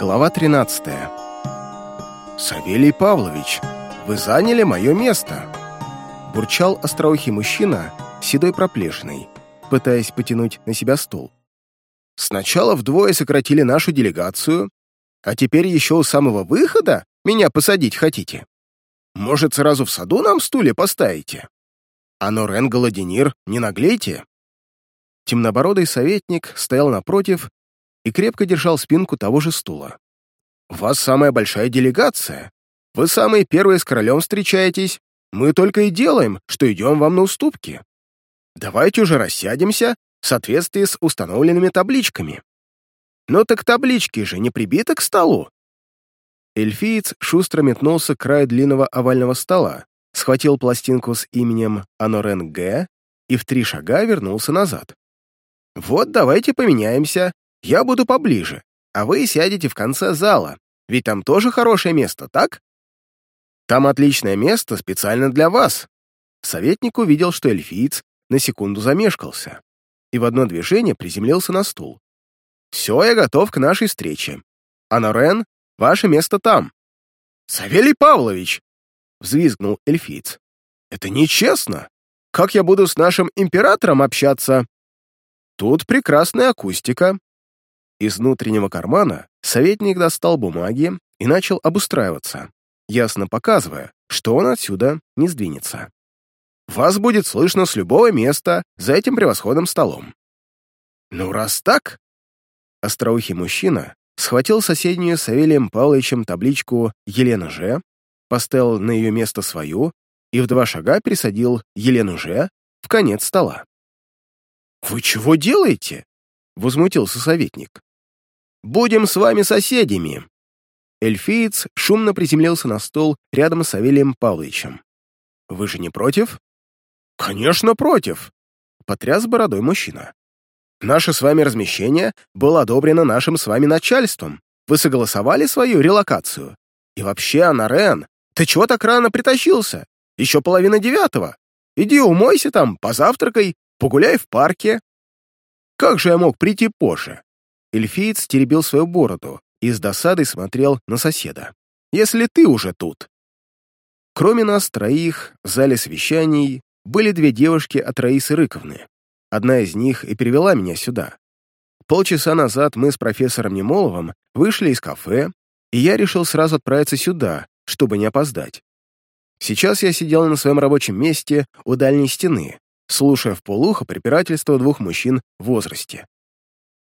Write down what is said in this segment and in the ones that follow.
Глава 13. «Савелий Павлович, вы заняли мое место!» Бурчал остроухий мужчина, седой проплешиной, пытаясь потянуть на себя стул. «Сначала вдвое сократили нашу делегацию, а теперь еще у самого выхода меня посадить хотите? Может, сразу в саду нам стулья поставите? А Норен Галадинир, не наглейте!» Темнобородый советник стоял напротив и крепко держал спинку того же стула. «У вас самая большая делегация. Вы самые первые с королем встречаетесь. Мы только и делаем, что идем вам на уступки. Давайте уже рассядемся в соответствии с установленными табличками. Но так таблички же не прибиты к столу». Эльфиец шустро метнулся к краю длинного овального стола, схватил пластинку с именем Анорен Г. и в три шага вернулся назад. «Вот давайте поменяемся. Я буду поближе, а вы сядете в конце зала, ведь там тоже хорошее место, так? Там отличное место специально для вас. Советник увидел, что эльфиец на секунду замешкался и в одно движение приземлился на стул. «Все, я готов к нашей встрече. А Норен, ваше место там». «Савелий Павлович!» — взвизгнул эльфиец. «Это нечестно! Как я буду с нашим императором общаться?» «Тут прекрасная акустика», из внутреннего кармана советник достал бумаги и начал обустраиваться, ясно показывая, что он отсюда не сдвинется. «Вас будет слышно с любого места за этим превосходным столом». «Ну, раз так...» Остроухий мужчина схватил соседнюю с Савелием Павловичем табличку «Елена Ж», поставил на ее место свою и в два шага пересадил Елену Ж в конец стола. «Вы чего делаете?» — возмутился советник. Будем с вами соседями!» Эльфиец шумно приземлился на стол рядом с Савелием Павловичем. «Вы же не против?» «Конечно, против!» — потряс бородой мужчина. «Наше с вами размещение было одобрено нашим с вами начальством. Вы согласовали свою релокацию? И вообще, Анарен, ты чего так рано притащился? Еще половина девятого. Иди умойся там, позавтракай, погуляй в парке. Как же я мог прийти позже? Эльфиец теребил свою бороду и с досадой смотрел на соседа. «Если ты уже тут!» Кроме нас троих, в зале совещаний были две девушки от Раисы Рыковны. Одна из них и привела меня сюда. Полчаса назад мы с профессором Немоловым вышли из кафе, и я решил сразу отправиться сюда, чтобы не опоздать. Сейчас я сидел на своем рабочем месте у дальней стены, слушая в полухо препирательство двух мужчин в возрасте.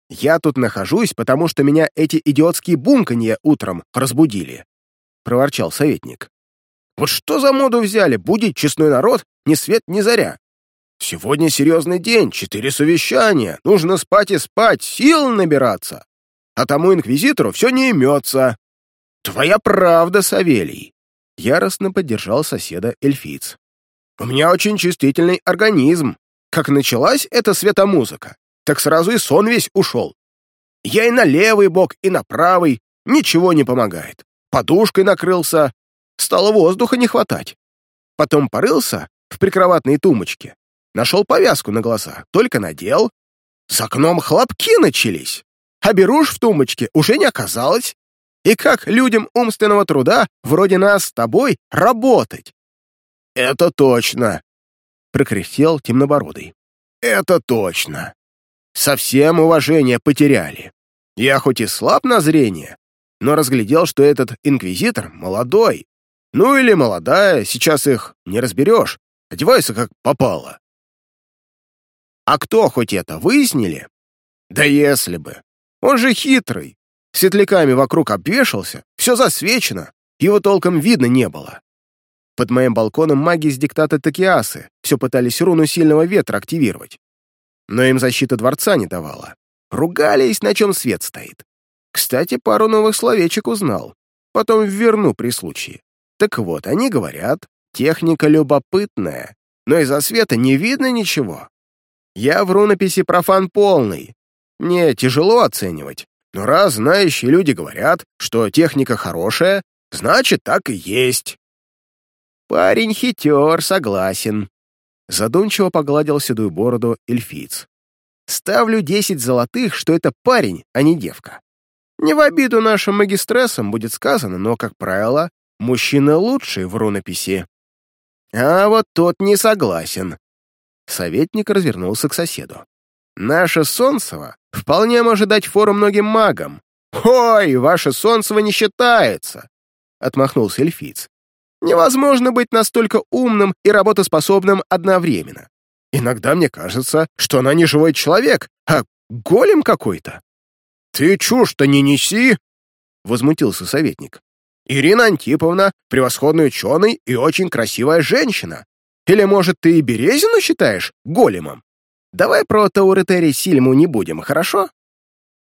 «Я тут нахожусь, потому что меня эти идиотские бунканья утром разбудили», — проворчал советник. «Вот что за моду взяли будить честной народ ни свет ни заря? Сегодня серьезный день, четыре совещания, нужно спать и спать, сил набираться. А тому инквизитору все не имется. Твоя правда, Савелий!» Яростно поддержал соседа эльфиц. «У меня очень чувствительный организм. Как началась эта светомузыка, так сразу и сон весь ушел. Я и на левый бок, и на правый, ничего не помогает. Подушкой накрылся, стало воздуха не хватать. Потом порылся в прикроватной тумбочке, нашел повязку на глаза, только надел. С окном хлопки начались, а берушь в тумбочке уже не оказалось. И как людям умственного труда, вроде нас с тобой, работать? «Это точно!» — прокряхтел темнобородый. «Это точно! Совсем уважение потеряли. Я хоть и слаб на зрение, но разглядел, что этот инквизитор молодой. Ну или молодая, сейчас их не разберешь, одеваются как попало. А кто хоть это, выяснили? Да если бы. Он же хитрый. Светляками вокруг обвешался, все засвечено, его толком видно не было. Под моим балконом маги из диктата Токиасы все пытались руну сильного ветра активировать но им защита дворца не давала. Ругались, на чем свет стоит. Кстати, пару новых словечек узнал. Потом верну при случае. Так вот, они говорят, техника любопытная, но из-за света не видно ничего. Я в рунописи профан полный. Мне тяжело оценивать, но раз знающие люди говорят, что техника хорошая, значит, так и есть. Парень хитер, согласен. Задумчиво погладил седую бороду эльфиц. «Ставлю десять золотых, что это парень, а не девка. Не в обиду нашим магистрессам будет сказано, но, как правило, мужчины лучшие в рунописи. А вот тот не согласен. Советник развернулся к соседу. Наше Солнцево вполне может дать фору многим магам. Ой, ваше Солнцево не считается, отмахнулся эльфиц. Невозможно быть настолько умным и работоспособным одновременно. Иногда мне кажется, что она не живой человек, а голем какой-то. «Ты чушь-то не неси!» — возмутился советник. «Ирина Антиповна — превосходный ученый и очень красивая женщина. Или, может, ты и Березину считаешь големом? Давай про Тауретери Сильму не будем, хорошо?»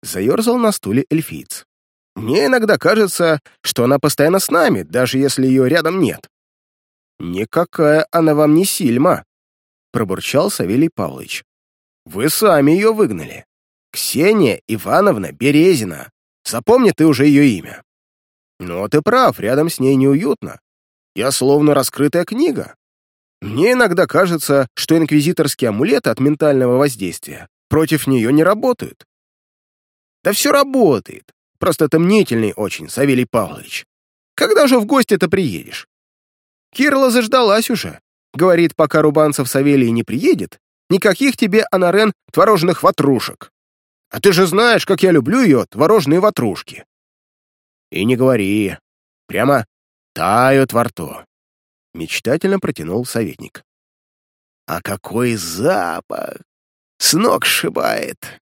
Заерзал на стуле эльфиец. «Мне иногда кажется, что она постоянно с нами, даже если ее рядом нет». «Никакая она вам не Сильма», пробурчал Савелий Павлович. «Вы сами ее выгнали. Ксения Ивановна Березина. Запомни ты уже ее имя». «Но ты прав, рядом с ней неуютно. Я словно раскрытая книга. Мне иногда кажется, что инквизиторские амулеты от ментального воздействия против нее не работают». «Да все работает. Просто ты мнительный очень, Савелий Павлович. Когда же в гости-то приедешь?» Кирла заждалась уже. Говорит, пока Рубанцев Савелий не приедет, никаких тебе, Анарен, творожных ватрушек. А ты же знаешь, как я люблю ее, творожные ватрушки. И не говори. Прямо тают во рту. Мечтательно протянул советник. А какой запах! С ног сшибает.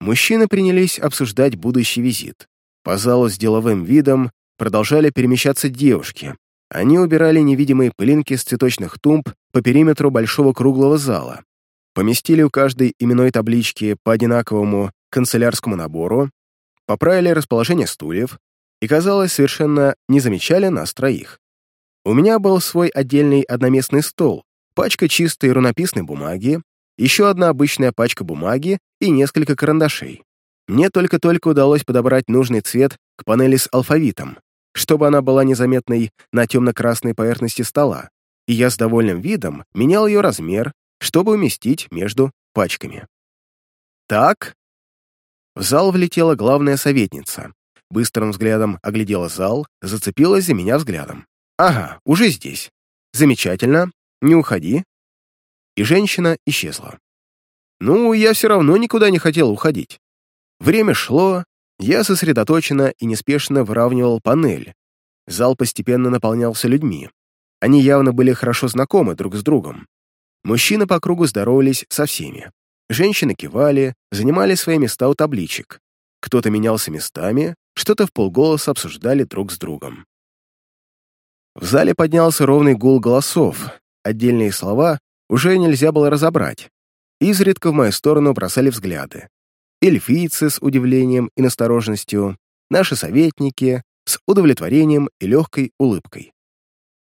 Мужчины принялись обсуждать будущий визит. По залу с деловым видом продолжали перемещаться девушки, они убирали невидимые пылинки с цветочных тумб по периметру большого круглого зала, поместили у каждой именной таблички по одинаковому канцелярскому набору, поправили расположение стульев и, казалось, совершенно не замечали нас троих. У меня был свой отдельный одноместный стол, пачка чистой рунописной бумаги, еще одна обычная пачка бумаги и несколько карандашей. Мне только-только удалось подобрать нужный цвет к панели с алфавитом, чтобы она была незаметной на темно-красной поверхности стола, и я с довольным видом менял ее размер, чтобы уместить между пачками. Так. В зал влетела главная советница. Быстрым взглядом оглядела зал, зацепилась за меня взглядом. «Ага, уже здесь. Замечательно. Не уходи». И женщина исчезла. Ну, я все равно никуда не хотел уходить. Время шло, я сосредоточенно и неспешно выравнивал панель. Зал постепенно наполнялся людьми. Они явно были хорошо знакомы друг с другом. Мужчины по кругу здоровались со всеми. Женщины кивали, занимали свои места у табличек. Кто-то менялся местами, что-то в полголоса обсуждали друг с другом. В зале поднялся ровный гул голосов. Отдельные слова уже нельзя было разобрать. Изредка в мою сторону бросали взгляды эльфийцы с удивлением и настороженностью, наши советники с удовлетворением и легкой улыбкой.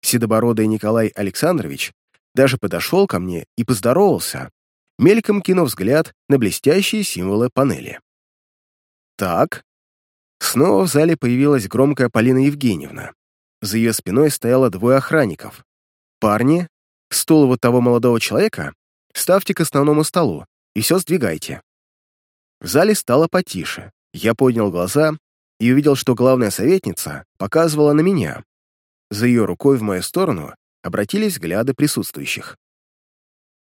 Седобородый Николай Александрович даже подошел ко мне и поздоровался, мельком кинув взгляд на блестящие символы панели. Так. Снова в зале появилась громкая Полина Евгеньевна. За ее спиной стояло двое охранников. «Парни, стул вот того молодого человека ставьте к основному столу и все сдвигайте. В зале стало потише. Я поднял глаза и увидел, что главная советница показывала на меня. За ее рукой в мою сторону обратились взгляды присутствующих.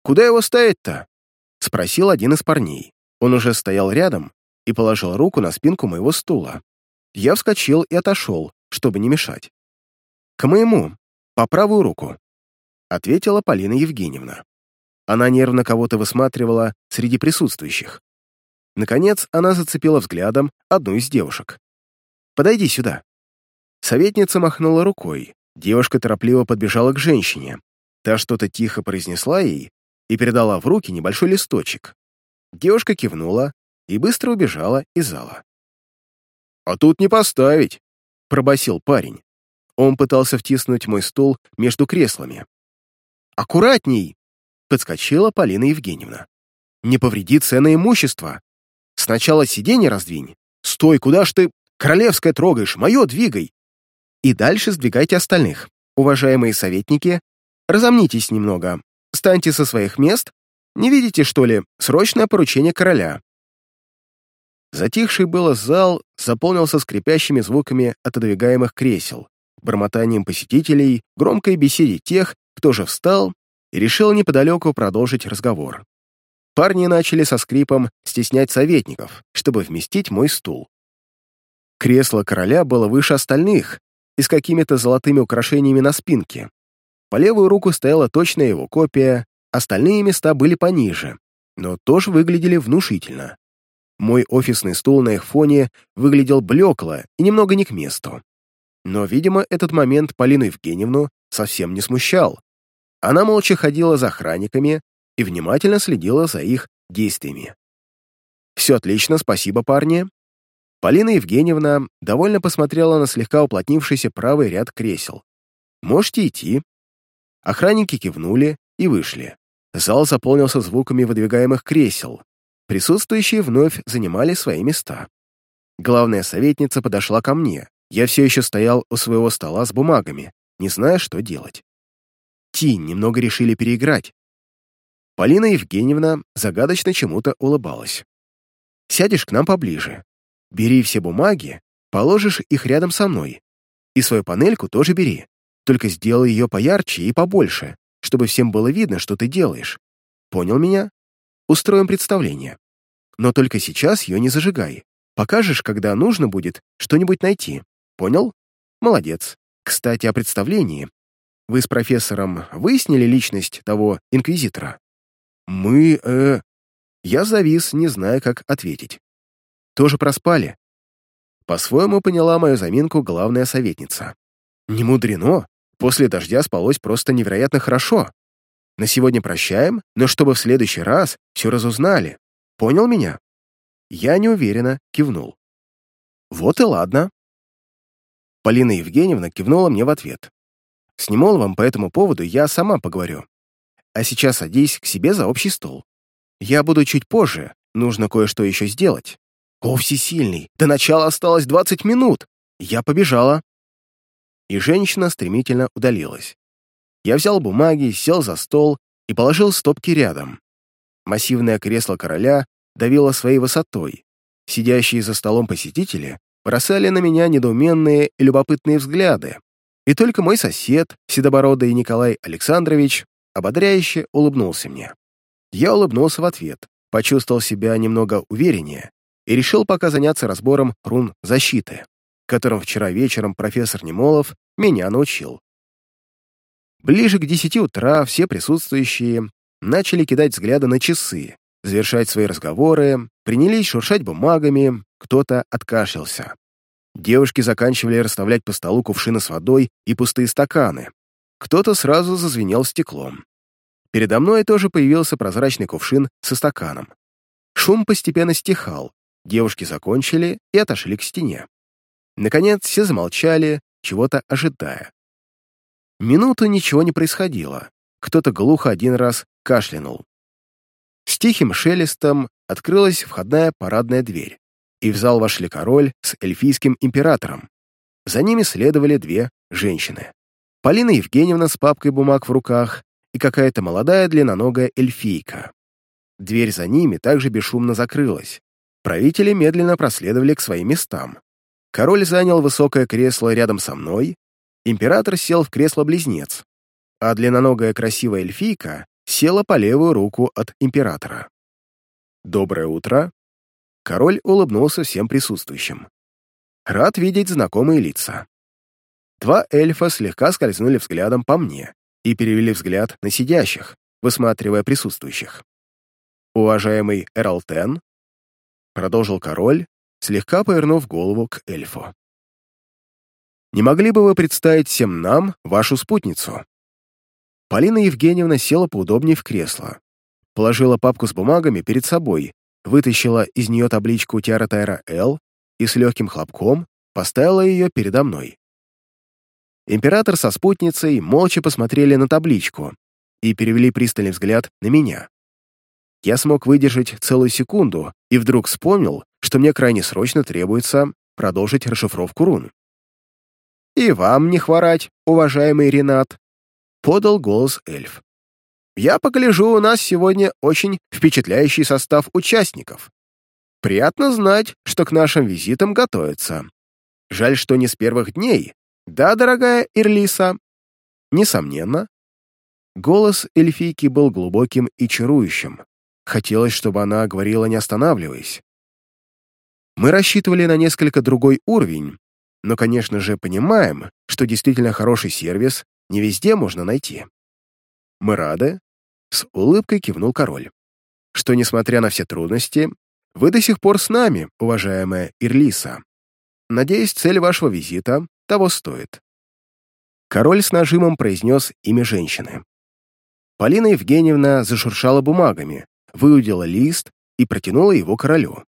«Куда его ставить-то?» — спросил один из парней. Он уже стоял рядом и положил руку на спинку моего стула. Я вскочил и отошел, чтобы не мешать. «К моему, по правую руку», — ответила Полина Евгеньевна. Она нервно кого-то высматривала среди присутствующих. Наконец, она зацепила взглядом одну из девушек. «Подойди сюда». Советница махнула рукой. Девушка торопливо подбежала к женщине. Та что-то тихо произнесла ей и передала в руки небольшой листочек. Девушка кивнула и быстро убежала из зала. «А тут не поставить», — пробасил парень. Он пытался втиснуть мой стул между креслами. «Аккуратней!» — подскочила Полина Евгеньевна. «Не повреди ценное имущество!» Сначала сиденье раздвинь. Стой, куда ж ты королевское трогаешь? Мое двигай. И дальше сдвигайте остальных. Уважаемые советники, разомнитесь немного. Станьте со своих мест. Не видите, что ли, срочное поручение короля. Затихший было зал заполнился скрипящими звуками отодвигаемых кресел, бормотанием посетителей, громкой беседе тех, кто же встал и решил неподалеку продолжить разговор. Парни начали со скрипом стеснять советников, чтобы вместить мой стул. Кресло короля было выше остальных и с какими-то золотыми украшениями на спинке. По левую руку стояла точная его копия, остальные места были пониже, но тоже выглядели внушительно. Мой офисный стул на их фоне выглядел блекло и немного не к месту. Но, видимо, этот момент Полину Евгеньевну совсем не смущал. Она молча ходила за охранниками и внимательно следила за их действиями. «Все отлично, спасибо, парни». Полина Евгеньевна довольно посмотрела на слегка уплотнившийся правый ряд кресел. «Можете идти». Охранники кивнули и вышли. Зал заполнился звуками выдвигаемых кресел, Присутствующие вновь занимали свои места. Главная советница подошла ко мне. Я все еще стоял у своего стола с бумагами, не зная, что делать. Ти немного решили переиграть. Полина Евгеньевна загадочно чему-то улыбалась. «Сядешь к нам поближе. Бери все бумаги, положишь их рядом со мной. И свою панельку тоже бери. Только сделай ее поярче и побольше, чтобы всем было видно, что ты делаешь. Понял меня?» Устроим представление. Но только сейчас ее не зажигай. Покажешь, когда нужно будет что-нибудь найти. Понял? Молодец. Кстати, о представлении. Вы с профессором выяснили личность того инквизитора? Мы, э... Я завис, не зная, как ответить. Тоже проспали. По-своему поняла мою заминку главная советница. Не мудрено. После дождя спалось просто невероятно хорошо. На сегодня прощаем, но чтобы в следующий раз все разузнали. Понял меня?» Я неуверенно кивнул. «Вот и ладно». Полина Евгеньевна кивнула мне в ответ. «С Немоловым по этому поводу я сама поговорю. А сейчас садись к себе за общий стол. Я буду чуть позже, нужно кое-что еще сделать. О, всесильный, до начала осталось 20 минут. Я побежала». И женщина стремительно удалилась. Я взял бумаги, сел за стол и положил стопки рядом. Массивное кресло короля давило своей высотой. Сидящие за столом посетители бросали на меня недоуменные и любопытные взгляды. И только мой сосед, седобородый Николай Александрович, ободряюще улыбнулся мне. Я улыбнулся в ответ, почувствовал себя немного увереннее и решил пока заняться разбором рун защиты, которым вчера вечером профессор Немолов меня научил. Ближе к десяти утра все присутствующие начали кидать взгляды на часы, завершать свои разговоры, принялись шуршать бумагами, кто-то откашлялся. Девушки заканчивали расставлять по столу кувшины с водой и пустые стаканы. Кто-то сразу зазвенел стеклом. Передо мной тоже появился прозрачный кувшин со стаканом. Шум постепенно стихал, девушки закончили и отошли к стене. Наконец все замолчали, чего-то ожидая. Минуту ничего не происходило. Кто-то глухо один раз кашлянул. С тихим шелестом открылась входная парадная дверь, и в зал вошли король с эльфийским императором. За ними следовали две женщины. Полина Евгеньевна с папкой бумаг в руках и какая-то молодая длинноногая эльфийка. Дверь за ними также бесшумно закрылась. Правители медленно проследовали к своим местам. Король занял высокое кресло рядом со мной, Император сел в кресло-близнец, а длинноногая красивая эльфийка села по левую руку от императора. «Доброе утро!» Король улыбнулся всем присутствующим. «Рад видеть знакомые лица». Два эльфа слегка скользнули взглядом по мне и перевели взгляд на сидящих, высматривая присутствующих. «Уважаемый Эралтен», — продолжил король, слегка повернув голову к эльфу. Не могли бы вы представить всем нам вашу спутницу?» Полина Евгеньевна села поудобнее в кресло, положила папку с бумагами перед собой, вытащила из нее табличку Тиара Тайра Л и с легким хлопком поставила ее передо мной. Император со спутницей молча посмотрели на табличку и перевели пристальный взгляд на меня. Я смог выдержать целую секунду и вдруг вспомнил, что мне крайне срочно требуется продолжить расшифровку рун. «И вам не хворать, уважаемый Ренат», — подал голос эльф. «Я погляжу, у нас сегодня очень впечатляющий состав участников. Приятно знать, что к нашим визитам готовятся. Жаль, что не с первых дней. Да, дорогая Ирлиса?» «Несомненно». Голос эльфийки был глубоким и чарующим. Хотелось, чтобы она говорила, не останавливаясь. Мы рассчитывали на несколько другой уровень, но, конечно же, понимаем, что действительно хороший сервис не везде можно найти. Мы рады, с улыбкой кивнул король, что, несмотря на все трудности, вы до сих пор с нами, уважаемая Ирлиса. Надеюсь, цель вашего визита того стоит. Король с нажимом произнес имя женщины. Полина Евгеньевна зашуршала бумагами, выудила лист и протянула его королю.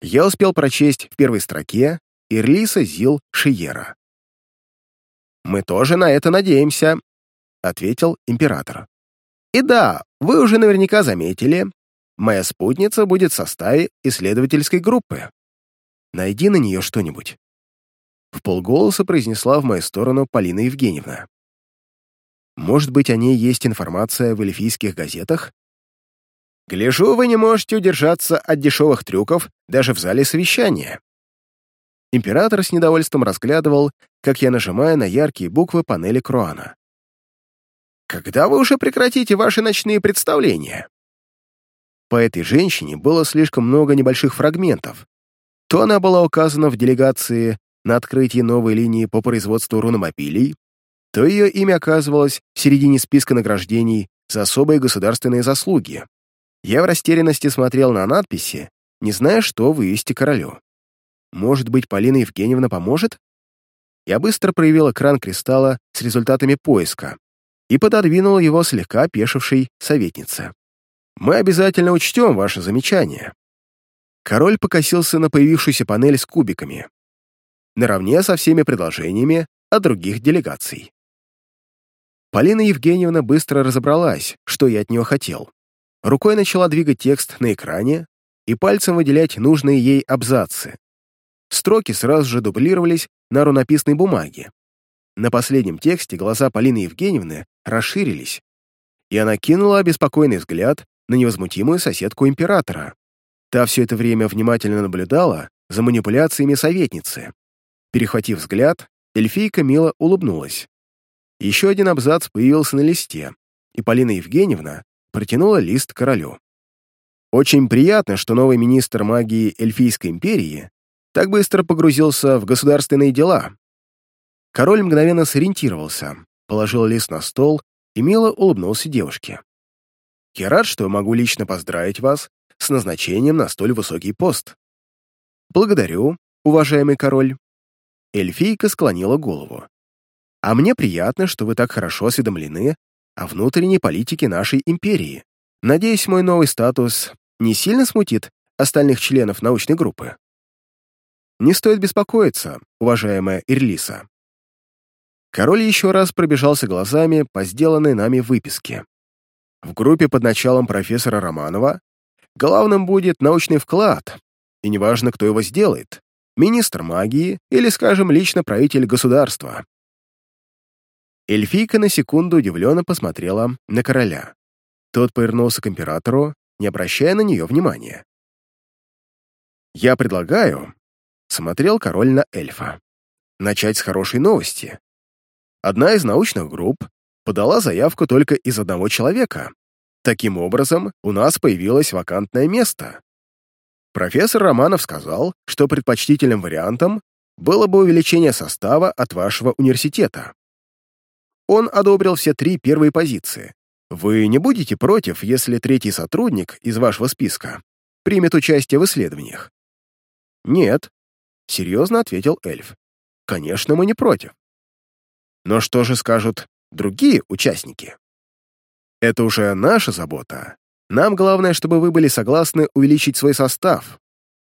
Я успел прочесть в первой строке Ирлиса Зил Шиера. «Мы тоже на это надеемся», — ответил император. «И да, вы уже наверняка заметили, моя спутница будет в составе исследовательской группы. Найди на нее что-нибудь». В полголоса произнесла в мою сторону Полина Евгеньевна. «Может быть, о ней есть информация в эльфийских газетах?» «Гляжу, вы не можете удержаться от дешевых трюков даже в зале совещания», Император с недовольством разглядывал, как я нажимаю на яркие буквы панели Круана. «Когда вы уже прекратите ваши ночные представления?» По этой женщине было слишком много небольших фрагментов. То она была указана в делегации на открытии новой линии по производству руномобилей, то ее имя оказывалось в середине списка награждений за особые государственные заслуги. Я в растерянности смотрел на надписи, не зная, что вывести королю. Может быть, Полина Евгеньевна поможет? Я быстро проявил экран кристалла с результатами поиска и пододвинул его слегка опешившей советнице. «Мы обязательно учтем ваше замечание». Король покосился на появившуюся панель с кубиками, наравне со всеми предложениями от других делегаций. Полина Евгеньевна быстро разобралась, что я от нее хотел. Рукой начала двигать текст на экране и пальцем выделять нужные ей абзацы. Строки сразу же дублировались на рунописной бумаге. На последнем тексте глаза Полины Евгеньевны расширились, и она кинула обеспокоенный взгляд на невозмутимую соседку императора. Та все это время внимательно наблюдала за манипуляциями советницы. Перехватив взгляд, эльфийка мило улыбнулась. Еще один абзац появился на листе, и Полина Евгеньевна протянула лист королю. Очень приятно, что новый министр магии Эльфийской империи так быстро погрузился в государственные дела. Король мгновенно сориентировался, положил лист на стол и мило улыбнулся девушке. «Я рад, что могу лично поздравить вас с назначением на столь высокий пост». «Благодарю, уважаемый король». Эльфийка склонила голову. «А мне приятно, что вы так хорошо осведомлены о внутренней политике нашей империи. Надеюсь, мой новый статус не сильно смутит остальных членов научной группы?» Не стоит беспокоиться, уважаемая Ирлиса. Король еще раз пробежался глазами по сделанной нами выписке. В группе под началом профессора Романова главным будет научный вклад, и неважно, кто его сделает, министр магии или, скажем, лично правитель государства. Эльфийка на секунду удивленно посмотрела на короля. Тот повернулся к императору, не обращая на нее внимания. «Я предлагаю, смотрел король на эльфа. Начать с хорошей новости. Одна из научных групп подала заявку только из одного человека. Таким образом, у нас появилось вакантное место. Профессор Романов сказал, что предпочтительным вариантом было бы увеличение состава от вашего университета. Он одобрил все три первые позиции. Вы не будете против, если третий сотрудник из вашего списка примет участие в исследованиях? Нет, — серьезно ответил эльф. «Конечно, мы не против. Но что же скажут другие участники? Это уже наша забота. Нам главное, чтобы вы были согласны увеличить свой состав.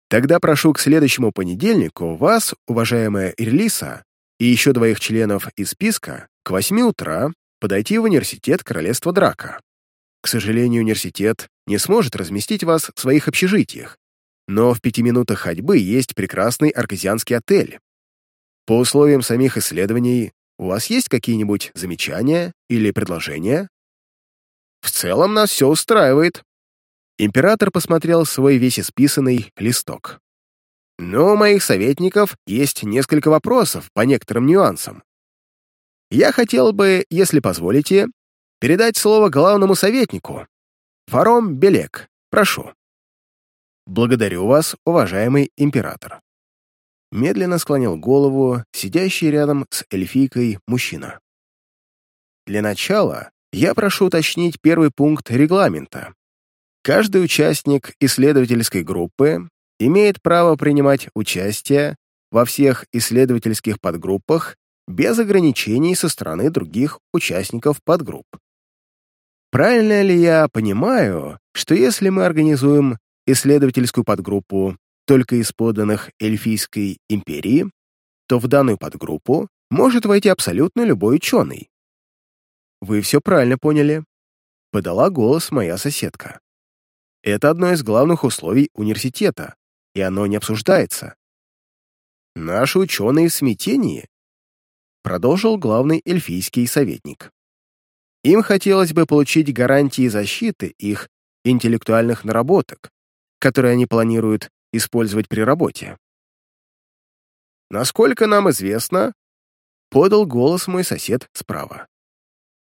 Тогда прошу к следующему понедельнику вас, уважаемая Ирлиса, и еще двоих членов из списка к восьми утра подойти в университет Королевства Драка. К сожалению, университет не сможет разместить вас в своих общежитиях, но в пяти минутах ходьбы есть прекрасный арказианский отель. По условиям самих исследований, у вас есть какие-нибудь замечания или предложения? В целом нас все устраивает. Император посмотрел свой весь исписанный листок. Но у моих советников есть несколько вопросов по некоторым нюансам. Я хотел бы, если позволите, передать слово главному советнику. Фаром Белек, прошу. Благодарю вас, уважаемый император. Медленно склонил голову сидящий рядом с эльфийкой мужчина. Для начала я прошу уточнить первый пункт регламента. Каждый участник исследовательской группы имеет право принимать участие во всех исследовательских подгруппах без ограничений со стороны других участников подгрупп. Правильно ли я понимаю, что если мы организуем исследовательскую подгруппу только из поданных Эльфийской империи, то в данную подгруппу может войти абсолютно любой ученый? Вы все правильно поняли. Подала голос моя соседка. Это одно из главных условий университета, и оно не обсуждается. Наши ученые в смятении, продолжил главный эльфийский советник. Им хотелось бы получить гарантии защиты их интеллектуальных наработок, которые они планируют использовать при работе. «Насколько нам известно», — подал голос мой сосед справа.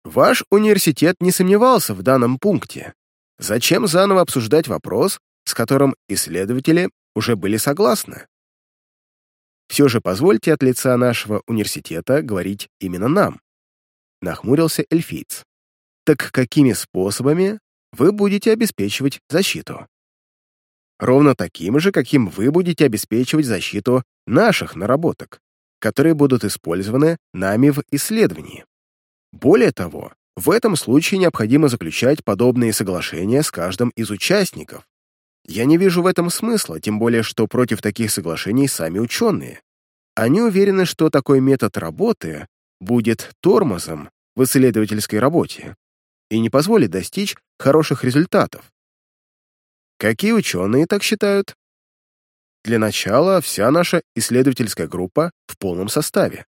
«Ваш университет не сомневался в данном пункте. Зачем заново обсуждать вопрос, с которым исследователи уже были согласны. Все же позвольте от лица нашего университета говорить именно нам. Нахмурился эльфиец. Так какими способами вы будете обеспечивать защиту? Ровно таким же, каким вы будете обеспечивать защиту наших наработок, которые будут использованы нами в исследовании. Более того, в этом случае необходимо заключать подобные соглашения с каждым из участников, я не вижу в этом смысла, тем более, что против таких соглашений сами ученые. Они уверены, что такой метод работы будет тормозом в исследовательской работе и не позволит достичь хороших результатов. Какие ученые так считают? Для начала вся наша исследовательская группа в полном составе.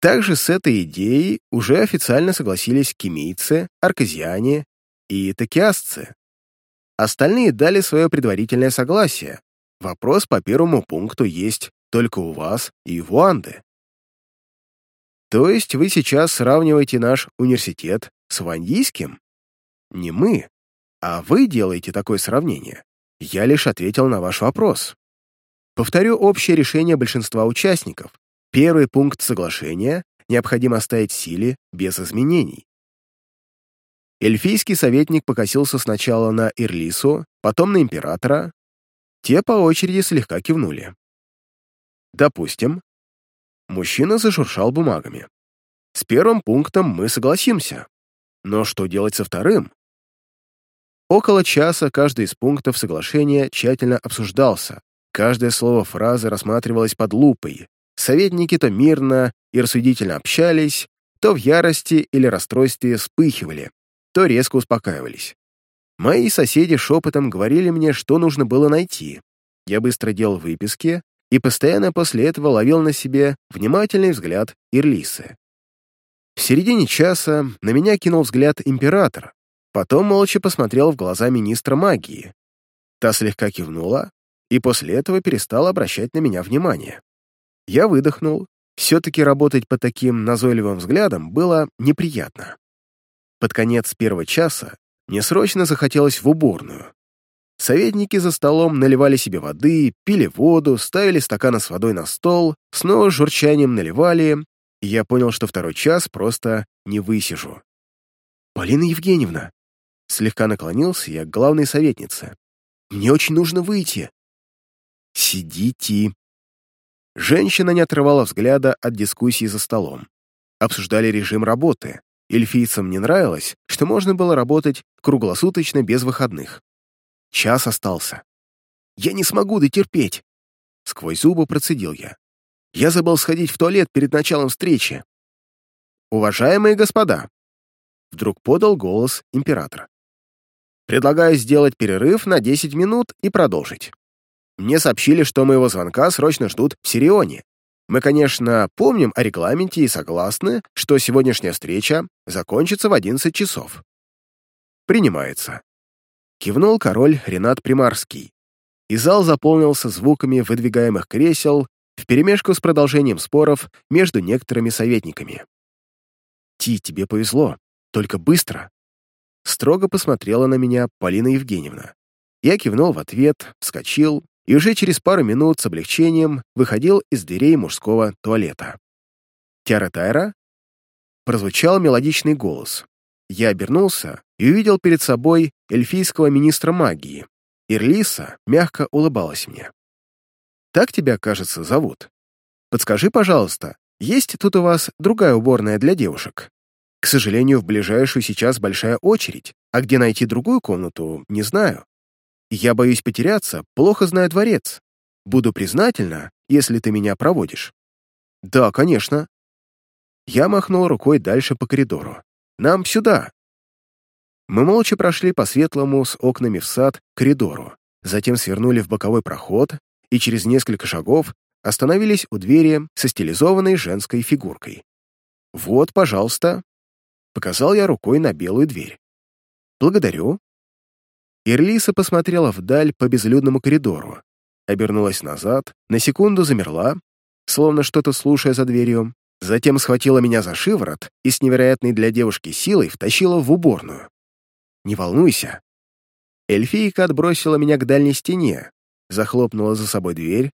Также с этой идеей уже официально согласились кемийцы, арказиане и токиасцы. Остальные дали свое предварительное согласие. Вопрос по первому пункту есть только у вас и у Анды. То есть вы сейчас сравниваете наш университет с вандийским? Не мы, а вы делаете такое сравнение. Я лишь ответил на ваш вопрос. Повторю общее решение большинства участников. Первый пункт соглашения необходимо оставить в силе без изменений. Эльфийский советник покосился сначала на Ирлису, потом на императора. Те по очереди слегка кивнули. «Допустим». Мужчина зашуршал бумагами. «С первым пунктом мы согласимся. Но что делать со вторым?» Около часа каждый из пунктов соглашения тщательно обсуждался. Каждое слово фразы рассматривалось под лупой. Советники то мирно и рассудительно общались, то в ярости или расстройстве вспыхивали, то резко успокаивались. Мои соседи шепотом говорили мне, что нужно было найти. Я быстро делал выписки и постоянно после этого ловил на себе внимательный взгляд Ирлисы. В середине часа на меня кинул взгляд император, потом молча посмотрел в глаза министра магии. Та слегка кивнула и после этого перестала обращать на меня внимание. Я выдохнул. Все-таки работать по таким назойливым взглядам было неприятно. Под конец первого часа мне срочно захотелось в уборную. Советники за столом наливали себе воды, пили воду, ставили стаканы с водой на стол, снова с журчанием наливали, и я понял, что второй час просто не высижу. «Полина Евгеньевна!» Слегка наклонился я к главной советнице. «Мне очень нужно выйти!» «Сидите!» Женщина не отрывала взгляда от дискуссии за столом. Обсуждали режим работы, Эльфийцам не нравилось, что можно было работать круглосуточно без выходных. Час остался. «Я не смогу дотерпеть!» Сквозь зубы процедил я. «Я забыл сходить в туалет перед началом встречи». «Уважаемые господа!» Вдруг подал голос императора. «Предлагаю сделать перерыв на 10 минут и продолжить. Мне сообщили, что моего звонка срочно ждут в Сирионе. Мы, конечно, помним о регламенте и согласны, что сегодняшняя встреча закончится в 11 часов. Принимается. Кивнул король Ренат Примарский. И зал заполнился звуками выдвигаемых кресел вперемешку с продолжением споров между некоторыми советниками. «Ти, тебе повезло, только быстро!» Строго посмотрела на меня Полина Евгеньевна. Я кивнул в ответ, вскочил и уже через пару минут с облегчением выходил из дверей мужского туалета. «Тяра-тайра?» Прозвучал мелодичный голос. Я обернулся и увидел перед собой эльфийского министра магии. Ирлиса мягко улыбалась мне. «Так тебя, кажется, зовут. Подскажи, пожалуйста, есть тут у вас другая уборная для девушек? К сожалению, в ближайшую сейчас большая очередь, а где найти другую комнату, не знаю. Я боюсь потеряться, плохо знаю дворец. Буду признательна, если ты меня проводишь». «Да, конечно». Я махнул рукой дальше по коридору. Нам сюда!» Мы молча прошли по светлому с окнами в сад коридору, затем свернули в боковой проход и через несколько шагов остановились у двери со стилизованной женской фигуркой. «Вот, пожалуйста», — показал я рукой на белую дверь. «Благодарю». Ирлиса посмотрела вдаль по безлюдному коридору, обернулась назад, на секунду замерла, словно что-то слушая за дверью, Затем схватила меня за шиворот и с невероятной для девушки силой втащила в уборную. «Не волнуйся». Эльфийка отбросила меня к дальней стене, захлопнула за собой дверь,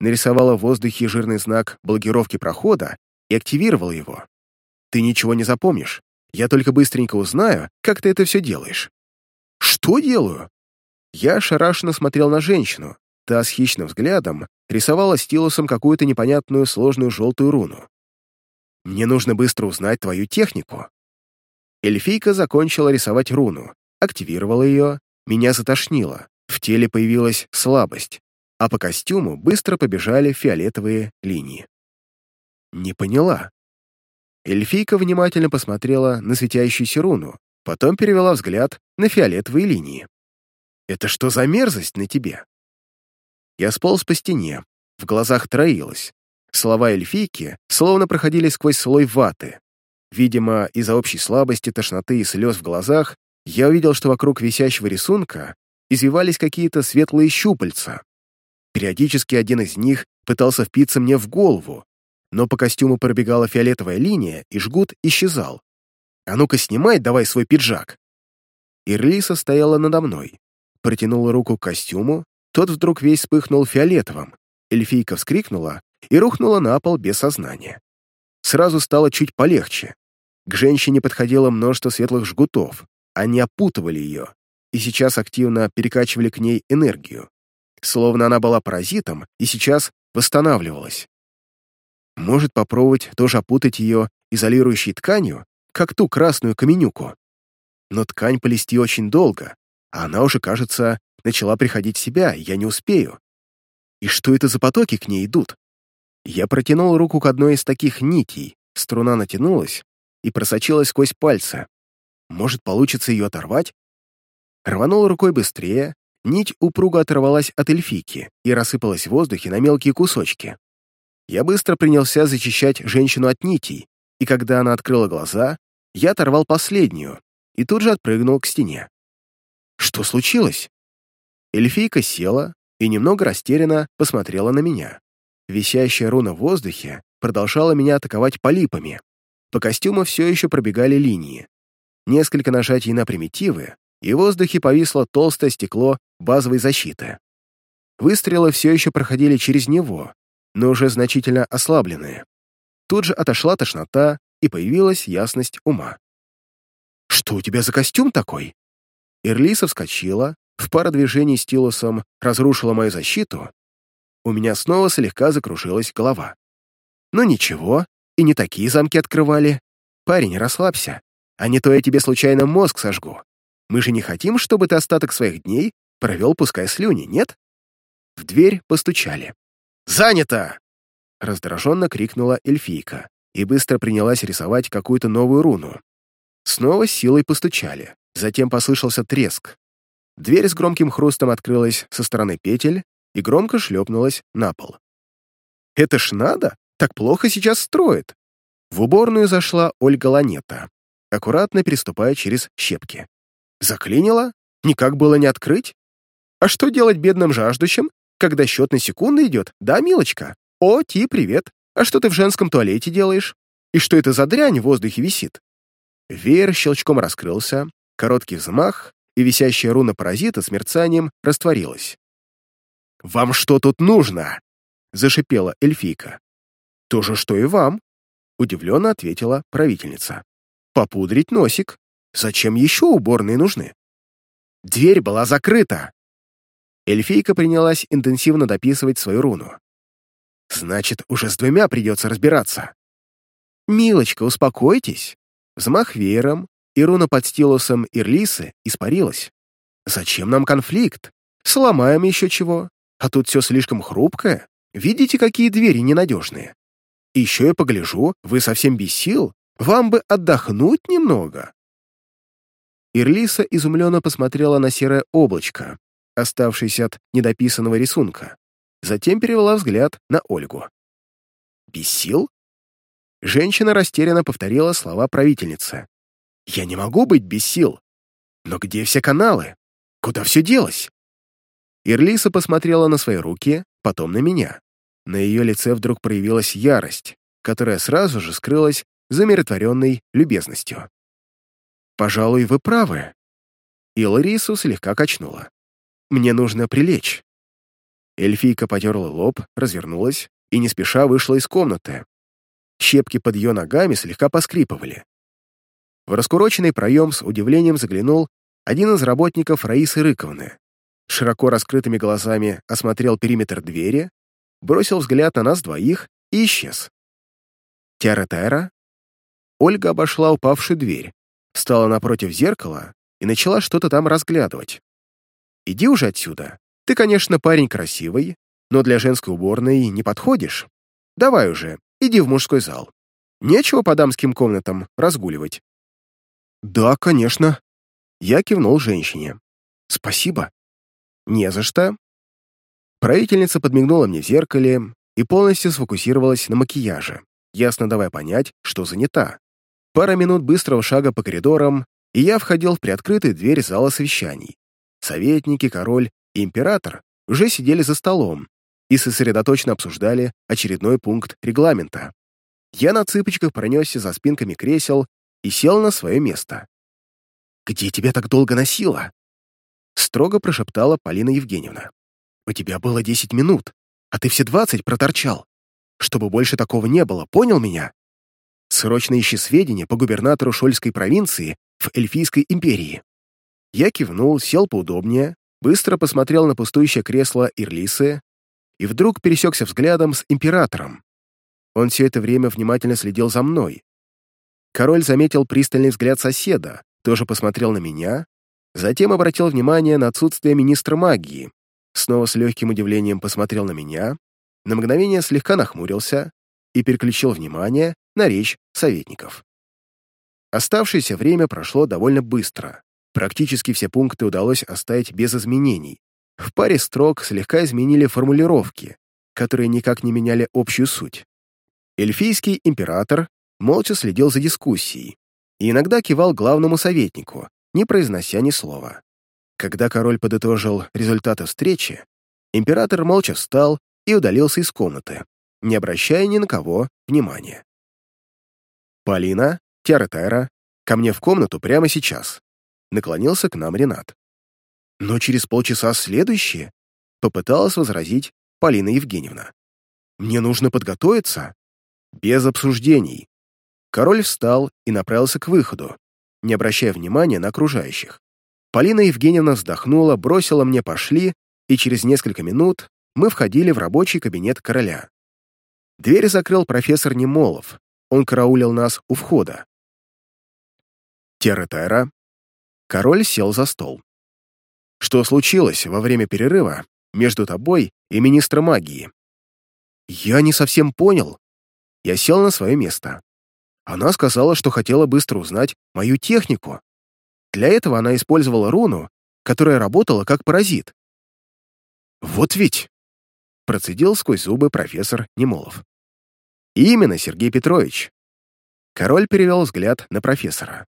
нарисовала в воздухе жирный знак блокировки прохода и активировала его. «Ты ничего не запомнишь. Я только быстренько узнаю, как ты это все делаешь». «Что делаю?» Я ошарашенно смотрел на женщину. Та с хищным взглядом рисовала стилусом какую-то непонятную сложную желтую руну. Мне нужно быстро узнать твою технику». Эльфийка закончила рисовать руну, активировала ее, меня затошнило, в теле появилась слабость, а по костюму быстро побежали фиолетовые линии. Не поняла. Эльфийка внимательно посмотрела на светящуюся руну, потом перевела взгляд на фиолетовые линии. «Это что за мерзость на тебе?» Я сполз по стене, в глазах троилось. Слова эльфийки словно проходили сквозь слой ваты. Видимо, из-за общей слабости, тошноты и слез в глазах я увидел, что вокруг висящего рисунка извивались какие-то светлые щупальца. Периодически один из них пытался впиться мне в голову, но по костюму пробегала фиолетовая линия, и жгут исчезал. «А ну-ка, снимай давай свой пиджак!» Ирлиса стояла надо мной, протянула руку к костюму, тот вдруг весь вспыхнул фиолетовым. Эльфийка вскрикнула и рухнула на пол без сознания. Сразу стало чуть полегче. К женщине подходило множество светлых жгутов. Они опутывали ее и сейчас активно перекачивали к ней энергию. Словно она была паразитом и сейчас восстанавливалась. Может попробовать тоже опутать ее изолирующей тканью, как ту красную каменюку. Но ткань полисти очень долго, а она уже, кажется, начала приходить в себя, я не успею. И что это за потоки к ней идут? Я протянул руку к одной из таких нитей, струна натянулась и просочилась сквозь пальцы. Может, получится ее оторвать? Рванул рукой быстрее, нить упруго оторвалась от эльфийки и рассыпалась в воздухе на мелкие кусочки. Я быстро принялся зачищать женщину от нитей, и когда она открыла глаза, я оторвал последнюю и тут же отпрыгнул к стене. Что случилось? Эльфийка села и немного растерянно посмотрела на меня. Висящая руна в воздухе продолжала меня атаковать полипами. По костюму все еще пробегали линии. Несколько нажатий на примитивы, и в воздухе повисло толстое стекло базовой защиты. Выстрелы все еще проходили через него, но уже значительно ослабленные. Тут же отошла тошнота, и появилась ясность ума. «Что у тебя за костюм такой?» Ирлиса вскочила, в пару движений стилусом разрушила мою защиту у меня снова слегка закружилась голова. «Ну ничего, и не такие замки открывали. Парень, расслабься, а не то я тебе случайно мозг сожгу. Мы же не хотим, чтобы ты остаток своих дней провел, пускай слюни, нет?» В дверь постучали. «Занято!» Раздраженно крикнула эльфийка и быстро принялась рисовать какую-то новую руну. Снова силой постучали, затем послышался треск. Дверь с громким хрустом открылась со стороны петель, и громко шлепнулась на пол. «Это ж надо! Так плохо сейчас строит!» В уборную зашла Ольга Ланета, аккуратно переступая через щепки. «Заклинила? Никак было не открыть? А что делать бедным жаждущим, когда счет на секунды идет, да, милочка? О, Ти, привет. А что ты в женском туалете делаешь? И что это за дрянь в воздухе висит? Веер щелчком раскрылся, короткий взмах, и висящая руна паразита с мерцанием растворилась. «Вам что тут нужно?» — зашипела эльфийка. «То же, что и вам», — удивленно ответила правительница. «Попудрить носик. Зачем еще уборные нужны?» Дверь была закрыта. Эльфийка принялась интенсивно дописывать свою руну. «Значит, уже с двумя придется разбираться». «Милочка, успокойтесь». Взмах веером, и руна под стилусом Ирлисы испарилась. «Зачем нам конфликт? Сломаем еще чего. А тут все слишком хрупкое. Видите, какие двери ненадежные? Еще я погляжу, вы совсем без сил. Вам бы отдохнуть немного». Ирлиса изумленно посмотрела на серое облачко, оставшееся от недописанного рисунка. Затем перевела взгляд на Ольгу. «Без сил?» Женщина растерянно повторила слова правительницы. «Я не могу быть без сил. Но где все каналы? Куда все делось?» Ирлиса посмотрела на свои руки, потом на меня. На ее лице вдруг проявилась ярость, которая сразу же скрылась за миротворенной любезностью. «Пожалуй, вы правы». И Ларису слегка качнула. «Мне нужно прилечь». Эльфийка потерла лоб, развернулась и не спеша вышла из комнаты. Щепки под ее ногами слегка поскрипывали. В раскуроченный проем с удивлением заглянул один из работников Раисы Рыковны. Широко раскрытыми глазами осмотрел периметр двери, бросил взгляд на нас двоих и исчез. Тяра-тайра. Ольга обошла упавшую дверь, встала напротив зеркала и начала что-то там разглядывать. «Иди уже отсюда. Ты, конечно, парень красивый, но для женской уборной не подходишь. Давай уже, иди в мужской зал. Нечего по дамским комнатам разгуливать». «Да, конечно». Я кивнул женщине. «Спасибо». «Не за что». Правительница подмигнула мне в зеркале и полностью сфокусировалась на макияже, ясно давая понять, что занята. Пара минут быстрого шага по коридорам, и я входил в приоткрытую дверь зала совещаний. Советники, король и император уже сидели за столом и сосредоточенно обсуждали очередной пункт регламента. Я на цыпочках пронесся за спинками кресел и сел на свое место. «Где тебя так долго носило?» Строго прошептала Полина Евгеньевна. «У тебя было десять минут, а ты все двадцать проторчал. Чтобы больше такого не было, понял меня?» Срочно ищи сведения по губернатору Шольской провинции в Эльфийской империи. Я кивнул, сел поудобнее, быстро посмотрел на пустующее кресло Ирлисы и вдруг пересекся взглядом с императором. Он все это время внимательно следил за мной. Король заметил пристальный взгляд соседа, тоже посмотрел на меня, затем обратил внимание на отсутствие министра магии, снова с легким удивлением посмотрел на меня, на мгновение слегка нахмурился и переключил внимание на речь советников. Оставшееся время прошло довольно быстро. Практически все пункты удалось оставить без изменений. В паре строк слегка изменили формулировки, которые никак не меняли общую суть. Эльфийский император молча следил за дискуссией и иногда кивал главному советнику, не произнося ни слова. Когда король подытожил результаты встречи, император молча встал и удалился из комнаты, не обращая ни на кого внимания. «Полина, Тера-Тайра, ко мне в комнату прямо сейчас», — наклонился к нам Ренат. «Но через полчаса следующее», — попыталась возразить Полина Евгеньевна. «Мне нужно подготовиться». «Без обсуждений». Король встал и направился к выходу, не обращая внимания на окружающих. Полина Евгеньевна вздохнула, бросила мне «пошли», и через несколько минут мы входили в рабочий кабинет короля. Дверь закрыл профессор Немолов, он караулил нас у входа. Тера-Тайра. Король сел за стол. Что случилось во время перерыва между тобой и министром магии? Я не совсем понял. Я сел на свое место. Она сказала, что хотела быстро узнать мою технику. Для этого она использовала руну, которая работала как паразит. «Вот ведь!» — процедил сквозь зубы профессор Немолов. «Именно, Сергей Петрович». Король перевел взгляд на профессора.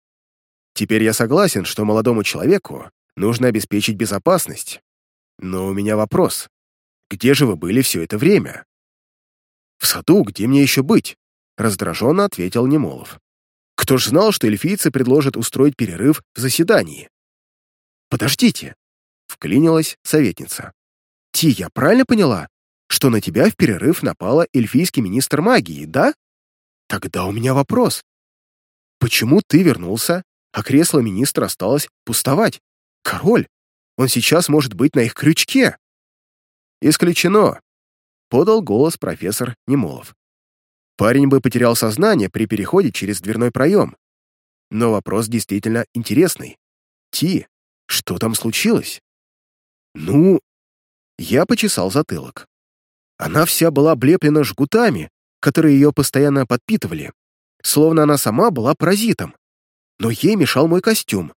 «Теперь я согласен, что молодому человеку нужно обеспечить безопасность. Но у меня вопрос. Где же вы были все это время? В саду, где мне еще быть? Раздраженно ответил Немолов. Кто ж знал, что эльфийцы предложат устроить перерыв в заседании? Подождите, вклинилась советница. Ти, я правильно поняла, что на тебя в перерыв напала эльфийский министр магии, да? Тогда у меня вопрос. Почему ты вернулся, а кресло министра осталось пустовать? Король, он сейчас может быть на их крючке. Исключено, подал голос профессор Немолов. Парень бы потерял сознание при переходе через дверной проем. Но вопрос действительно интересный. Ти, что там случилось? Ну, я почесал затылок. Она вся была облеплена жгутами, которые ее постоянно подпитывали, словно она сама была паразитом. Но ей мешал мой костюм.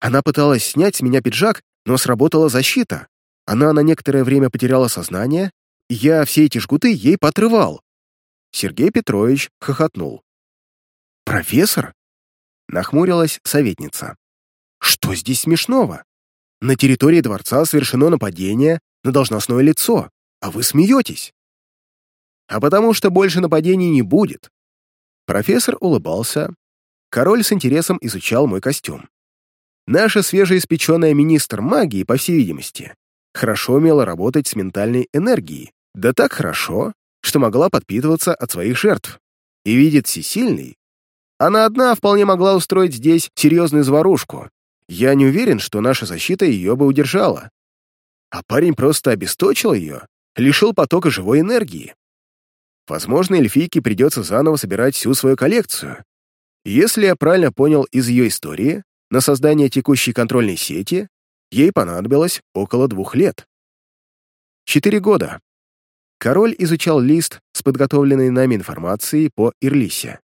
Она пыталась снять с меня пиджак, но сработала защита. Она на некоторое время потеряла сознание, и я все эти жгуты ей потрывал. Сергей Петрович хохотнул. «Профессор?» — нахмурилась советница. «Что здесь смешного? На территории дворца совершено нападение на должностное лицо, а вы смеетесь. А потому что больше нападений не будет. Профессор улыбался. Король с интересом изучал мой костюм. Наша свежеиспеченная министр магии, по всей видимости, хорошо умела работать с ментальной энергией, да так хорошо, что могла подпитываться от своих жертв. И видит всесильный, она одна вполне могла устроить здесь серьезную заварушку. Я не уверен, что наша защита ее бы удержала. А парень просто обесточил ее, лишил потока живой энергии. Возможно, эльфийке придется заново собирать всю свою коллекцию. Если я правильно понял из ее истории, на создание текущей контрольной сети ей понадобилось около двух лет. Четыре года. Король изучал лист с подготовленной нами информацией по Ирлисе.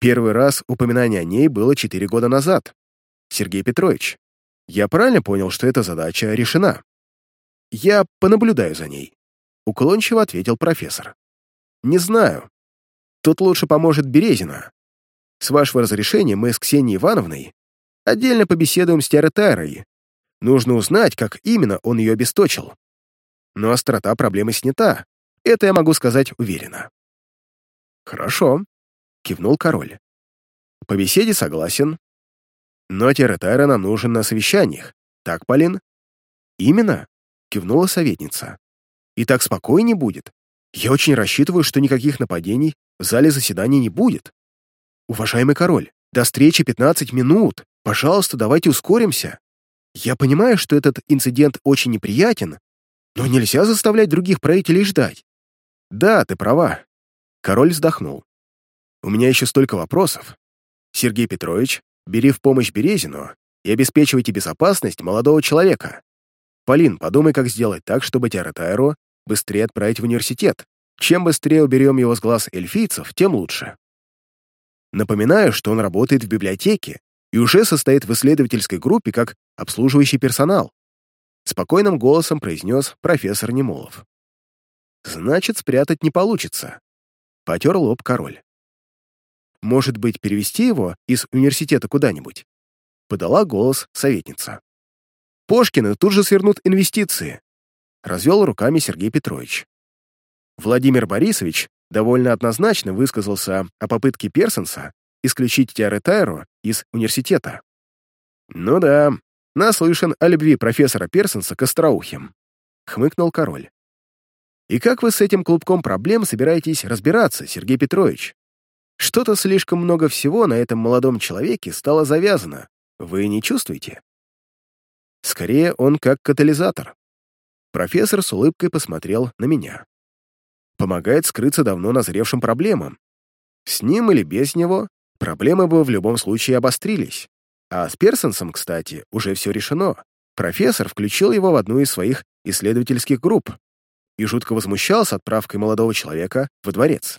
Первый раз упоминание о ней было четыре года назад. Сергей Петрович, я правильно понял, что эта задача решена? Я понаблюдаю за ней. Уклончиво ответил профессор. Не знаю. Тут лучше поможет Березина. С вашего разрешения мы с Ксенией Ивановной отдельно побеседуем с Тиаретайрой. Нужно узнать, как именно он ее обесточил. Но острота проблемы снята. Это я могу сказать уверенно. «Хорошо», — кивнул король. «По беседе согласен. Но Тиаретайра нам нужен на совещаниях. Так, Полин?» «Именно», — кивнула советница. «И так спокойнее будет. Я очень рассчитываю, что никаких нападений в зале заседаний не будет. Уважаемый король, до встречи 15 минут. Пожалуйста, давайте ускоримся. Я понимаю, что этот инцидент очень неприятен, но нельзя заставлять других правителей ждать. Да, ты права. Король вздохнул. У меня еще столько вопросов. Сергей Петрович, бери в помощь Березину и обеспечивайте безопасность молодого человека. Полин, подумай, как сделать так, чтобы Тиаратайру быстрее отправить в университет. Чем быстрее уберем его с глаз эльфийцев, тем лучше. Напоминаю, что он работает в библиотеке и уже состоит в исследовательской группе как обслуживающий персонал. Спокойным голосом произнес профессор Немолов. Значит, спрятать не получится. Потер лоб король. Может быть, перевести его из университета куда-нибудь? Подала голос советница. Пошкины тут же свернут инвестиции. Развел руками Сергей Петрович. Владимир Борисович довольно однозначно высказался о попытке Персонса исключить Тиаретайру из университета. Ну да, наслышан о любви профессора Персонса к остроухим. Хмыкнул король. И как вы с этим клубком проблем собираетесь разбираться, Сергей Петрович? Что-то слишком много всего на этом молодом человеке стало завязано. Вы не чувствуете? Скорее, он как катализатор. Профессор с улыбкой посмотрел на меня. Помогает скрыться давно назревшим проблемам. С ним или без него проблемы бы в любом случае обострились. А с Персонсом, кстати, уже все решено. Профессор включил его в одну из своих исследовательских групп и жутко возмущался отправкой молодого человека во дворец.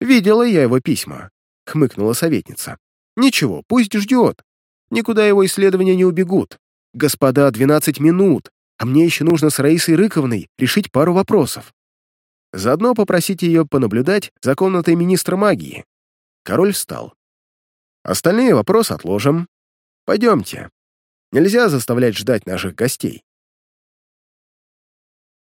«Видела я его письма», — хмыкнула советница. «Ничего, пусть ждет. Никуда его исследования не убегут. «Господа, 12 минут, а мне еще нужно с Раисой Рыковной решить пару вопросов. Заодно попросите ее понаблюдать за комнатой министра магии». Король встал. «Остальные вопросы отложим. Пойдемте. Нельзя заставлять ждать наших гостей.